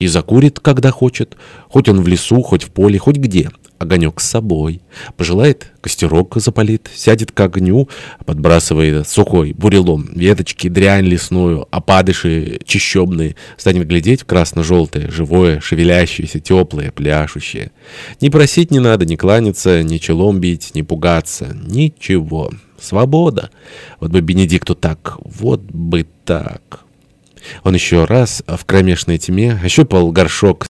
И закурит, когда хочет, хоть он в лесу, хоть в поле, хоть где. Огонек с собой. Пожелает, костерок запалит, сядет к огню, подбрасывая сухой бурелом, веточки, дрянь лесную, опадыши чищебные, станет глядеть в красно-желтое, живое, шевелящееся, теплое, пляшущее. Не просить не надо, не кланяться, ни челом бить, не пугаться. Ничего. Свобода. Вот бы Бенедикту так, вот бы так... Он еще раз в кромешной тьме ощупал горшок